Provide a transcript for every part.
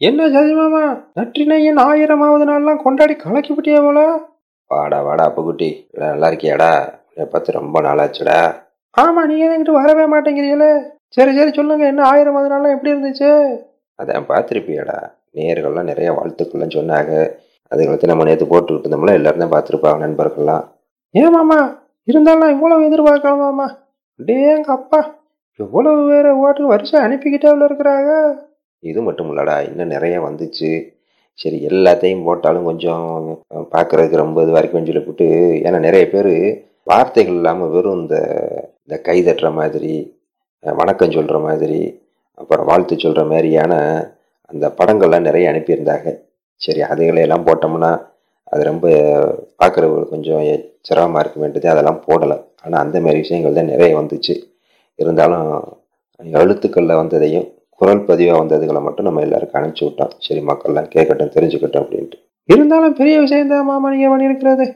என்ன ஜாதி மாமா? நற்றினையின் ஆயிரமாவது நாள்லாம் கொண்டாடி கலக்கிவிட்டியா போல? வாடா வாடா அப்புக்குட்டி. நல்லா இருக்கியாடா? உன்னை பார்த்து ரொம்ப நாளாச்சுடா. ஆமா நீங்க தான் என்கிட்ட வரவே மாட்டேங்கிறீங்களே சரி சரி சொல்லுங்க என்ன ஆயிரமாவது நாள்லாம் எப்படி இருந்துச்சு? அதான் பார்த்துருப்பியாடா. நேர்கள்லாம் நிறைய வாழ்த்துக்கள்லாம் சொன்னாங்க. அதுகளுக்கு நம்ம நேற்று போட்டுக்கிட்டு இருந்தோம்ல எல்லாரும் தான் பார்த்துருப்பாங்க நண்பர்கள்லாம். ஏன் மாமா? இருந்தாலும் இவ்வளவு எதிர்பார்க்கலாம் மாமா? டேங்க அப்பா. எவ்வளவு பேரை ஓட்டுக்கு வருஷம் அனுப்பிக்கிட்டே இருக்கிறாங்க? இது மட்டும் இல்லடா இன்னும் நிறைய வந்துச்சு. சரி எல்லாத்தையும் போட்டாலும் கொஞ்சம் பார்க்கறதுக்கு ரொம்ப இது வரைக்கும் சொல்லி போட்டு. ஏன்னா நிறைய பேர் வார்த்தைகள் இல்லாமல் வெறும் இந்த இந்த கை தட்டுற மாதிரி வணக்கம் சொல்கிற மாதிரி அப்புறம் வாழ்த்து சொல்கிற மாதிரியான அந்த படங்கள்லாம் நிறைய அனுப்பியிருந்தாங்க. சரி அதுகளையெல்லாம் போட்டோம்னா அது ரொம்ப பார்க்குறவங்களுக்கு கொஞ்சம் சிரமமாக இருக்க வேண்டியது அதெல்லாம் போடலை. ஆனால் அந்த மாதிரி விஷயங்கள் தான் நிறைய வந்துச்சு. இருந்தாலும் எழுத்துக்களில் வந்ததையும் குரல் பதிவாக வந்ததுகளை மட்டும் நம்ம எல்லாருக்கும் அனுப்பிச்சி விட்டோம். சரி மக்கள்லாம் கேட்கட்டும் தெரிஞ்சுக்கட்டும் அப்படின்ட்டு. இருந்தாலும் பெரிய விஷயம் தான் மாமா நீங்க பண்ணியிருக்கிறது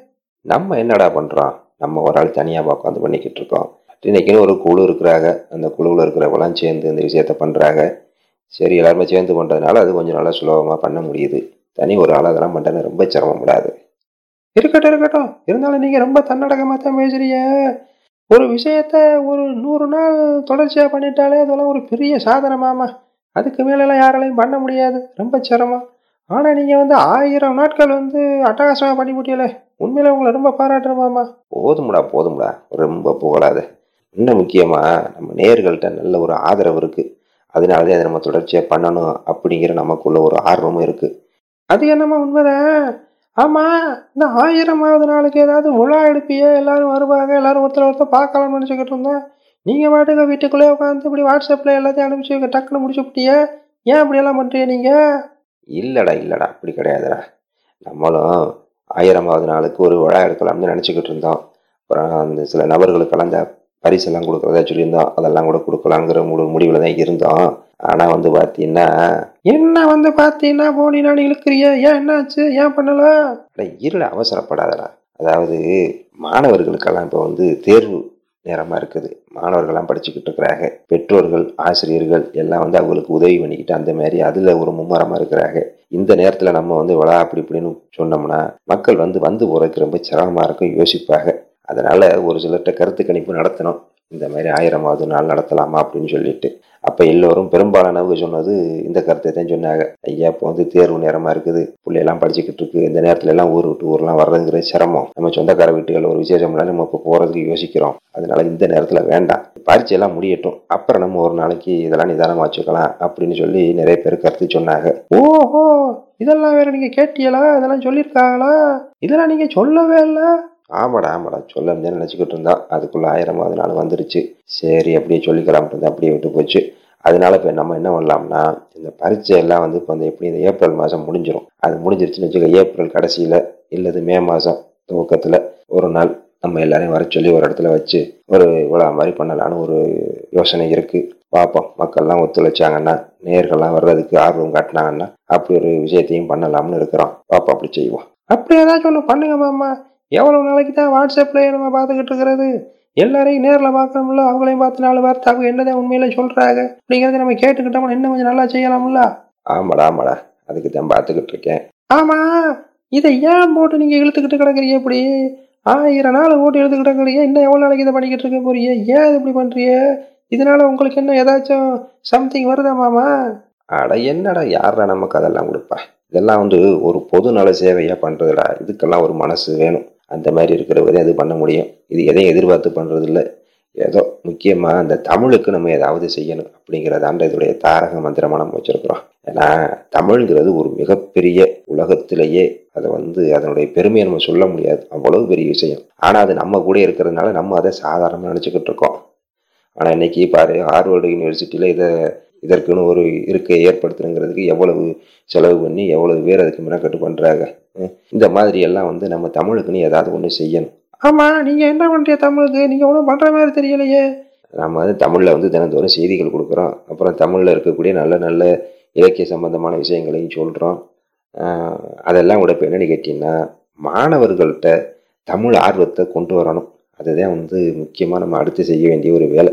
நம்ம என்னடா பண்ணுறோம் நம்ம ஒரு ஆள் தனியாக உட்காந்து பண்ணிக்கிட்டு இருக்கோம். இன்னைக்குன்னு ஒரு குழு இருக்கிறாங்க. அந்த குழுவில் இருக்கிறவங்களாம் சேர்ந்து இந்த விஷயத்த பண்ணுறாங்க சரி எல்லாருமே சேர்ந்து பண்ணுறதுனால அது கொஞ்சம் நல்லா சுலபமாக பண்ண முடியுது. தனி ஒரு ஆள் அதெல்லாம் பண்ணுறது ரொம்ப சிரமப்படாது. இருக்கட்டும் இருக்கட்டும். இருந்தாலும் நீங்கள் ரொம்ப தன்னடகமாக தான் பேசுறீங்க. ஒரு விஷயத்த ஒரு நூறு நாள் தொடர்ச்சியா பண்ணிட்டாலே அதெல்லாம் ஒரு பெரிய சாதனை மாமா. அதுக்கு மேலெல்லாம் யாராலையும் பண்ண முடியாது. ரொம்ப சிரமம். ஆனா நீங்க வந்து ஆயிரம் நாட்கள் வந்து அட்டகாசமா பண்ணி முடியல உண்மையில உங்களை ரொம்ப பாராட்டுறேன் மாமா. போதும்டா போதும்டா. ரொம்ப புகழாத. இன்னும் முக்கியமாக நம்ம நேர்கள்ட்ட நல்ல ஒரு ஆதரவு இருக்குது அதனால தான் அதை நம்ம தொடர்ச்சியாக பண்ணணும் அப்படிங்கிற நமக்குள்ள ஒரு ஆர்வமும் இருக்குது அது என்னம்மா உண்மைதான். ஆமா இந்த ஆயிரமாவது நாளுக்கு ஏதாவது விழா எடுப்பியே எல்லாரும் வருவாங்க எல்லாரும் ஒருத்தர் ஒருத்தர் பார்க்கலாம்னு நினச்சிக்கிட்டு இருந்தோம். நீங்க பாட்டுக்கு வீட்டுக்குள்ளே உட்காந்து இப்படி வாட்ஸ்அப்ல எல்லாத்தையும் அனுப்பிச்சு டக்குன்னு முடிச்சு விட்டியே. ஏன் இப்படியெல்லாம் பண்றீங்க நீங்க? இல்லைடா இல்லைடா அப்படி கிடையாதுடா. நம்மளும் ஆயிரமாவது நாளுக்கு ஒரு விழா எடுக்கலாம்னு நினச்சிக்கிட்டு இருந்தோம். அப்புறம் அந்த சில நபர்களுக்கெல்லாம் இந்த பரிசெல்லாம் கொடுக்குறதா சொல்லியிருந்தோம் அதெல்லாம் கூட கொடுக்கலாங்கிற ஒரு முடிவில் தான் இருந்தோம் ஆனால் வந்து பார்த்தீங்கன்னா என்ன வந்து பார்த்தீங்கன்னா போனீங்கன்னா இழுக்கிறிய? ஏன் என்னாச்சு? ஏன் பண்ணல? இருள அவசரப்படாதடா. அதாவது மாணவர்களுக்கெல்லாம் இப்போ வந்து தேர்வு நேரமாக இருக்குது. மாணவர்கள்லாம் படிச்சுக்கிட்டு இருக்கிறாங்க. பெற்றோர்கள் ஆசிரியர்கள் எல்லாம் வந்து அவங்களுக்கு உதவி பண்ணிக்கிட்டு அந்த மாதிரி அதில் ஒரு மும்மரமாக இருக்கிறாங்க. இந்த நேரத்தில் நம்ம வந்து விழா அப்படி இப்படின்னு சொன்னோம்னா மக்கள் வந்து வந்து போகிறதுக்கு ரொம்ப சிரமமாக இருக்கும் யோசிப்பாங்க. அதனால் ஒரு சிலர்கிட்ட கருத்து கணிப்பு நடத்தணும். இந்த மாதிரி ஆயிரமாவது நாள் நடத்தலாமா அப்படின்னு சொல்லிட்டு. அப்போ எல்லோரும் பெரும்பாலானவங்க சொன்னது இந்த கருத்தை தான் சொன்னாங்க. ஐயா இப்போ வந்து தேர்வு நேரமாக இருக்குது. பிள்ளையெல்லாம் படிச்சுக்கிட்டு இருக்கு. இந்த நேரத்துல எல்லாம் ஊர் விட்டு ஊர்லாம் வர்றதுங்கிற சிரமம். நம்ம சொந்தக்கார வீட்டுகள் ஒரு விசேஷம்னா நம்ம இப்போ போகிறதுக்கு யோசிக்கிறோம். அதனால இந்த நேரத்தில் வேண்டாம். பரீட்சையெல்லாம் முடியட்டும். அப்புறம் நம்ம ஒரு நாளைக்கு இதெல்லாம் நிதானமாக வச்சுக்கலாம் அப்படின்னு சொல்லி நிறைய பேர் கருத்து சொன்னாங்க. ஓஹோ! இதெல்லாம் வேற நீங்க கேட்டீங்களா? இதெல்லாம் சொல்லியிருக்காங்களா? இதெல்லாம் நீங்க சொல்லவே இல்லை. ஆமாடா ஆமாடா. சொல்ல நினச்சிக்கிட்டு இருந்தோம் அதுக்குள்ளே ஆயிரமாவது நாள் வந்துருச்சு. சரி அப்படியே சொல்லிக்கலாம்ட்டு இருந்தா அப்படியே விட்டு போச்சு. அதனால இப்போ நம்ம என்ன பண்ணலாம்னா இந்த பரீட்சை எல்லாம் வந்து இப்போ அந்த எப்படி இந்த ஏப்ரல் மாதம் முடிஞ்சிடும் அது முடிஞ்சிருச்சுன்னு வச்சுக்க ஏப்ரல் கடைசியில் இல்லது மே மாதம் துவக்கத்தில் ஒரு நாள் நம்ம எல்லாரையும் வர சொல்லி ஒரு இடத்துல வச்சு ஒரு விழா மாதிரி பண்ணலான்னு ஒரு யோசனை இருக்குது பார்ப்போம் மக்கள்லாம் ஒத்துழைச்சாங்கன்னா நேர்கள்லாம் வர்றதுக்கு ஆர்வம் காட்டினாங்கன்னா அப்படி ஒரு விஷயத்தையும் பண்ணலாம்னு இருக்கிறோம். பார்ப்போம் அப்படி செய்வோம். அப்படி ஏதாச்சும் ஒன்று பண்ணுங்க மாமா. எவ்வளவு நாளைக்கு தான் வாட்ஸ்அப்ல நம்ம பார்த்துக்கிட்டு இருக்கிறது? எல்லாரையும் நேரில் பார்க்கணும்ல? அவங்களையும் பார்த்து நாலு வார்த்தை அவங்க என்னதான் உண்மையில சொல்றாங்க? அப்படிங்கிறத நம்ம கேட்டுக்கிட்டோம்னா இன்னும் கொஞ்சம் நல்லா செய்யலாம்ல? ஆமாடா ஆமாடா. அதுக்கு தான் பார்த்துக்கிட்டு இருக்கேன். ஆமா இதை ஏன் போட்டு நீங்க இழுத்துக்கிட்டு கிடக்குறீங்க இப்படி? ஆயிரம் நாள் போட்டு இழுத்துக்கிட்டு கிடக்குறீங்க இன்னும் எவ்வளவு நாளைக்கு இதை பண்ணிக்கிட்டு இருக்க போறீங்க? ஏன் இது இப்படி பண்றீங்க? இதனால உங்களுக்கு என்ன ஏதாச்சும் சம்திங் வருதா மாமா? அட என்னடா யாரா நமக்கு அதெல்லாம் கொடுப்பா? இதெல்லாம் வந்து ஒரு பொது நல சேவையாக பண்ணுறதுடா இதுக்கெல்லாம் ஒரு மனசு வேணும். அந்த மாதிரி இருக்கிறவரையும் அது பண்ண முடியும். இது எதையும் எதிர்பார்த்து பண்ணுறது இல்லை ஏதோ முக்கியமாக அந்த தமிழுக்கு நம்ம ஏதாவது செய்யணும் அப்படிங்கிறதாண்ட இதோடைய தாரக மந்திரமாக நம்ம வச்சுருக்குறோம். ஏன்னா தமிழ்ங்கிறது ஒரு மிகப்பெரிய உலகத்திலேயே அதை வந்து அதனுடைய பெருமையை நம்ம சொல்ல முடியாது. அவ்வளவு பெரிய விஷயம். ஆனால் அது நம்ம கூட இருக்கிறதுனால நம்ம அதை சாதாரணமாக நினச்சிக்கிட்டு இருக்கோம். ஆனால் இன்றைக்கி பாரு ஹார்வர்டு யூனிவர்சிட்டியில் இதை இதற்குன்னு ஒரு இருக்கை ஏற்படுத்தணுங்கிறதுக்கு எவ்வளவு செலவு பண்ணி எவ்வளவு பேர் அதுக்கு மெனக்கட்டு பண்ணுறாங்க இந்த மாதிரி எல்லாம் வந்து நம்ம தமிழுக்குன்னு ஏதாவது ஒன்று செய்யணும். ஆமா நீங்க என்ன பண்றீங்க தமிழுக்கு? நீங்க ஒன்றும் பண்ற மாதிரி தெரியலையே. நம்ம வந்து தமிழில் வந்து தினந்தோறும் செய்திகள் கொடுக்குறோம். அப்புறம் தமிழில் இருக்கக்கூடிய நல்ல நல்ல இலக்கிய சம்பந்தமான விஷயங்களையும் சொல்கிறோம் அதெல்லாம் கூட இப்போ என்னன்னு கேட்டிங்கன்னா மாணவர்கள்ட்ட தமிழ் ஆர்வத்தை கொண்டு வரணும். அதுதான் வந்து முக்கியமாக நம்ம அடுத்து செய்ய வேண்டிய ஒரு வேலை.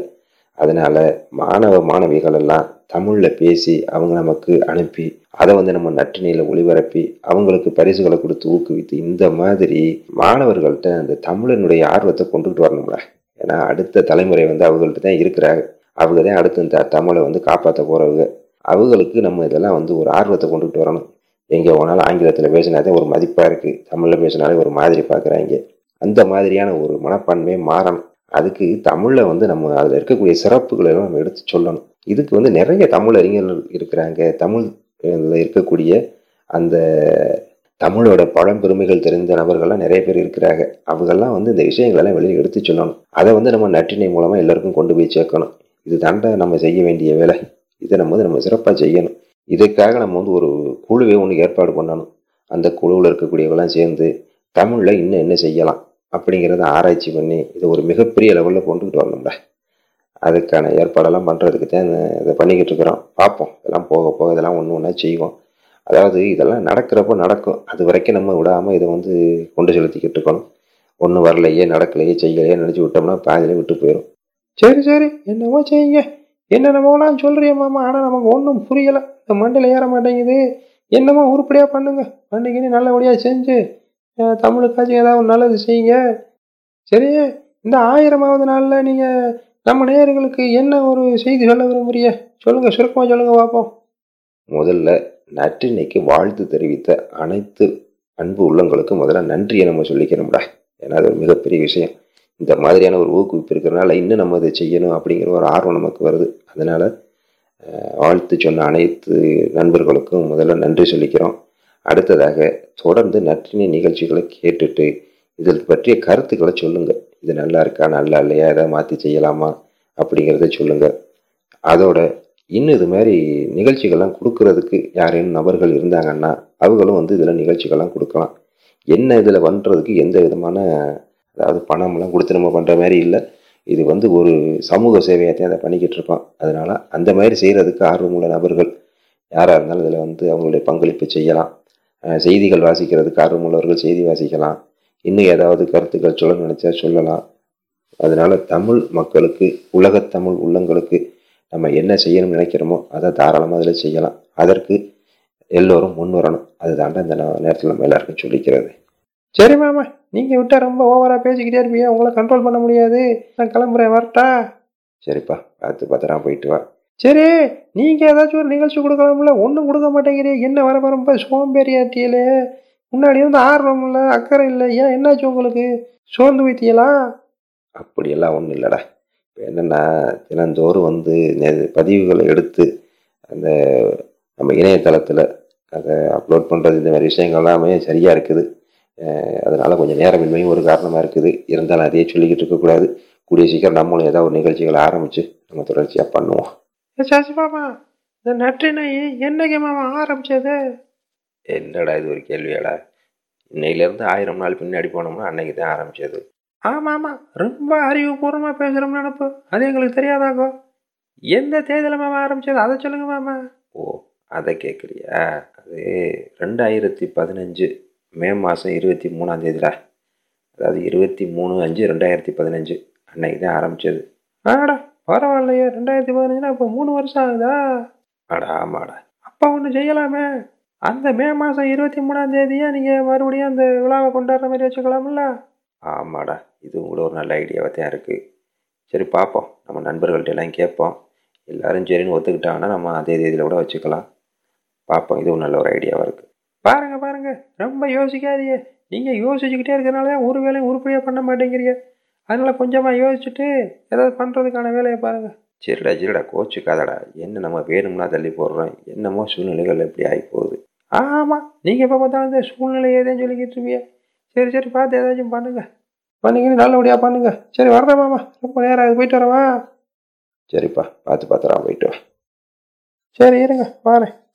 அதனால மாணவ மாணவிகள் எல்லாம் தமிழ்ல பேசி அவங்க நமக்கு அனுப்பி அதை வந்து நம்ம நற்றினையில ஒளிபரப்பி அவங்களுக்கு பரிசுகளை கொடுத்து ஊக்குவித்து இந்த மாதிரி மாணவர்கள்ட்ட அந்த தமிழனுடைய ஆர்வத்தை கொண்டுகிட்டு வரணும்ல. ஏன்னா அடுத்த தலைமுறை வந்து அவங்கள்ட்ட தான் இருக்கிறாங்க. அவங்க தான் அடுத்து இந்த தமிழை வந்து காப்பாற்ற போறவங்க. அவங்களுக்கு நம்ம இதெல்லாம் வந்து ஒரு ஆர்வத்தை கொண்டுகிட்டு வரணும். எங்கே போனாலும் ஆங்கிலத்தில் பேசினாதே ஒரு மதிப்பாக இருக்குது தமிழில் பேசினாலே ஒரு மாதிரி பார்க்குறாங்க. அந்த மாதிரியான ஒரு மனப்பான்மையை மாறணும். அதுக்கு தமிழில் வந்து நம்ம அதில் இருக்கக்கூடிய சிறப்புகளை நம்ம எடுத்து சொல்லணும். இதுக்கு வந்து நிறைய தமிழ் அறிஞர்கள் இருக்கிறாங்க. தமிழ் இருக்கக்கூடிய அந்த தமிழோட பழம்பெருமைகள் தெரிந்த நபர்கள்லாம் நிறைய பேர் இருக்கிறாங்க. அவங்கெல்லாம் வந்து இந்த விஷயங்களெல்லாம் வெளியே எடுத்து சொல்லணும். அதை வந்து நம்ம நற்றினை மூலமாக எல்லாருக்கும் கொண்டு போய் சேர்க்கணும். இது தாண்டா நம்ம செய்ய வேண்டிய வேலை. இதை நம்ம வந்து நம்ம சிறப்பாக செய்யணும். இதுக்காக நம்ம வந்து ஒரு குழுவே ஒன்று ஏற்பாடு பண்ணணும். அந்த குழுவில் இருக்கக்கூடியவங்களாம் சேர்ந்து தமிழில் இன்னும் என்ன செய்யலாம்? அப்படிங்கிறத ஆராய்ச்சி பண்ணி இதை ஒரு மிகப்பெரிய லெவலில் கொண்டுக்கிட்டு வரணும்ல அதுக்கான ஏற்பாடெல்லாம் பண்ணுறதுக்கு தான் இதை பண்ணிக்கிட்டு இருக்கிறோம். பார்ப்போம். இதெல்லாம் போக போக இதெல்லாம் ஒன்று ஒன்றா செய்வோம். அதாவது இதெல்லாம் நடக்கிறப்போ நடக்கும். அது வரைக்கும் நம்ம விடாமல் இதை வந்து கொண்டு செலுத்திக்கிட்டு இருக்கணும். ஒன்றும் வரலையே நடக்கலையே செய்யலையே நினச்சி விட்டோம்னா பாதியிலே விட்டு போயிடும் சரி சரி. என்னமோ செய்யுங்க. என்னென்னமோலாம் சொல்றிய மாமா. ஆனால் நமக்கு ஒன்றும் புரியலை. இந்த மண்டியில் ஏற மாட்டேங்குது. என்னமோ உருப்படியாக பண்ணுங்க. பண்ணிக்கின்னு நல்லபடியாக செஞ்சு தமிழுக்காச்சும் ஏதாவது நல்லது செய்யுங்க. சரி இந்த ஆயிரமாவது நாளில் நீங்கள் நம்ம நேயர்களுக்கு என்ன ஒரு செய்தி சொல்ல விரும்புறிய சொல்லுங்கள் சுருக்கமாக சொல்லுங்கள் பார்ப்போம். முதல்ல நற்றினைக்கு வாழ்த்து தெரிவித்த அனைத்து அன்பு உள்ளங்களுக்கும் முதல்ல நன்றியை நம்ம சொல்லிக்கணும்டா ஏன்னா அது ஒரு மிகப்பெரிய விஷயம். இந்த மாதிரியான ஒரு ஊக்குவிப்பு இருக்கிறனால இன்னும் நம்ம அதை செய்யணும் அப்படிங்கிற ஒரு ஆர்வம் நமக்கு வருது. அதனால் வாழ்த்து சொன்ன அனைத்து நண்பர்களுக்கும் முதல்ல நன்றி சொல்லிக்கிறோம். அடுத்ததாக தொடர்ந்து நற்றினை நிகழ்ச்சிகளை கேட்டுட்டு இதில் பற்றிய கருத்துக்களை சொல்லுங்கள் இது நல்லா இருக்கா நல்லா இல்லையா எதாவது மாற்றி செய்யலாமா அப்படிங்கிறத சொல்லுங்கள் அதோட இன்னும் இது மாதிரி நிகழ்ச்சிகள்லாம் கொடுக்கறதுக்கு யாரேனும் நபர்கள் இருந்தாங்கன்னா அவங்களும் வந்து இதில் நிகழ்ச்சிகள்லாம் கொடுக்கலாம். என்ன இதில் பண்ணுறதுக்கு எந்த விதமான அதாவது பணம்லாம் கொடுத்து நம்ம பண்ணுற மாதிரி இல்லை. இது வந்து ஒரு சமூக சேவையத்தையும் அதை பண்ணிக்கிட்டு இருக்கோம் அதனால் அந்த மாதிரி செய்கிறதுக்கு ஆர்வமுள்ள நபர்கள் யாராக இருந்தாலும் இதில் வந்து அவங்களுடைய பங்களிப்பு செய்யலாம். செய்திகள் வாசிக்கிறதுக்கு ஆர்வமுள்ளவர்கள் செய்தி வாசிக்கலாம். இன்னும் ஏதாவது கருத்துக்கள் சொல்ல நினச்சா சொல்லலாம். அதனால் தமிழ் மக்களுக்கு உலகத்தமிழ் உள்ளங்களுக்கு நம்ம என்ன செய்யணும்னு நினைக்கிறோமோ அதை தாராளமாக அதில் செய்யலாம். அதற்கு எல்லோரும் முன் வரணும் அதுதாண்டா இந்த நேரத்தில் நம்ம எல்லாருக்கும் சொல்லிக்கிறது. சரி மாமா நீங்கள் விட்டால் ரொம்ப ஓவராக பேசிக்கிட்டே இருப்பீங்க உங்களை கண்ட்ரோல் பண்ண முடியாது. நான் கிளம்புறேன் வரட்டா? சரிப்பா பார்த்து பத்திரமா போயிட்டு வா. சரி நீங்கள் ஏதாச்சும் ஒரு நிகழ்ச்சி கொடுக்கலாம்ல ஒன்றும் கொடுக்க மாட்டேங்கிறீங்க என்ன வர வரம்ப சோம்பேறியாட்டியலே முன்னாடி இருந்து ஆர்வம் இல்லை அக்கறை இல்லை. ஏன் என்னாச்சு உங்களுக்கு? சோர்ந்து வைத்தியலா அப்படியெல்லாம் ஒன்றும் இல்லைடா. இப்போ என்னென்னா தினந்தோறும் வந்து பதிவுகளை எடுத்து அந்த நம்ம இணையதளத்தில் அதை அப்லோட் பண்ணுறது இந்த மாதிரி விஷயங்கள் எல்லாமே சரியாக இருக்குது. அதனால் கொஞ்சம் நேரமின்மையும் ஒரு காரணமாக இருக்குது. இருந்தாலும் அதையே சொல்லிக்கிட்டு இருக்கக்கூடாது. கூடிய சீக்கிரம் நம்மளும் ஏதாவது ஒரு நிகழ்ச்சிகளை ஆரம்பித்து நம்ம தொடர்ச்சியாக பண்ணுவோம். சசி மாமா இந்த நற்றினை என்னைக்கு மாமா ஆரம்பிச்சது? என்னடா இது ஒரு கேள்வியாடா? இன்னையிலேருந்து ஆயிரம் நாள் பின்னாடி போனோம்னா அன்னைக்கு தான் ஆரம்பிச்சது. ஆமாம் ஆமாம் ரொம்ப அறிவுபூர்வமாக பேசுகிறோம்னு நினப்பு. அது எங்களுக்கு தெரியாதாக்கோ? எந்த தேதியில் மாமா ஆரம்பிச்சது? அதை சொல்லுங்க மாமா. ஓ அதை கேட்குறியா அது ரெண்டாயிரத்தி பதினஞ்சு மே மாதம் இருபத்தி மூணாம் தேதிடா. அதாவது இருபத்தி மூணு அஞ்சு ரெண்டாயிரத்தி பதினஞ்சு அன்னைக்கு தான் ஆரம்பிச்சது. ஆடா பரவாயில்லையே ரெண்டாயிரத்தி பதினஞ்சுனா இப்போ மூணு வருஷம் ஆகுதா? அடா ஆமாடா அப்பா ஒன்று செய்யலாமே. அந்த மே மாதம் இருபத்தி மூணாம் தேதியே நீங்கள் மறுபடியும் அந்த விழாவை கொண்டாடுற மாதிரி வச்சுக்கலாம்ல? ஆமாடா. இதுவும் கூட ஒரு நல்ல ஐடியாவாக தான் இருக்குது சரி பார்ப்போம் நம்ம நண்பர்கள்ட்ட எல்லாம் கேட்போம். எல்லாரும் சரின்னு ஒத்துக்கிட்டாங்கன்னா நம்ம அதே தேதியில் கூட வச்சுக்கலாம். பார்ப்போம் இதுவும் நல்ல ஒரு ஐடியாவாக இருக்குது பாருங்க பாருங்க. ரொம்ப யோசிக்காதீங்க. நீங்கள் யோசிச்சுக்கிட்டே இருக்கிறனால தான் ஒரு வேலையும் உருப்படியாக பண்ண மாட்டேங்கிறீங்க. அதனால கொஞ்சமாக யோசிச்சுட்டு ஏதாவது பண்ணுறதுக்கான வேலையை பாருங்க. சரிடா சரிடா கோச்சுக்காதடா. என்ன நம்ம வேணும்னா தள்ளி போடுறோம் என்னமோ சூழ்நிலைகள் எப்படி ஆகி போகுது ஆமாம் நீங்கள் எப்போ பார்த்தாலும் இந்த சூழ்நிலை ஏதேன்னு சொல்லிக்கிட்டு இருப்பீங்க. சரி சரி பார்த்து ஏதாச்சும் பண்ணுங்க. பண்ணிக்கின்னு நல்லபடியாக பண்ணுங்க. சரி வர்றேன் மாமா. ரொம்ப நேரம் ஆகுது. போயிட்டு வரவா சரிப்பா பார்த்து பத்திரம் போயிட்டு வா. சரி இருங்க வரேன்.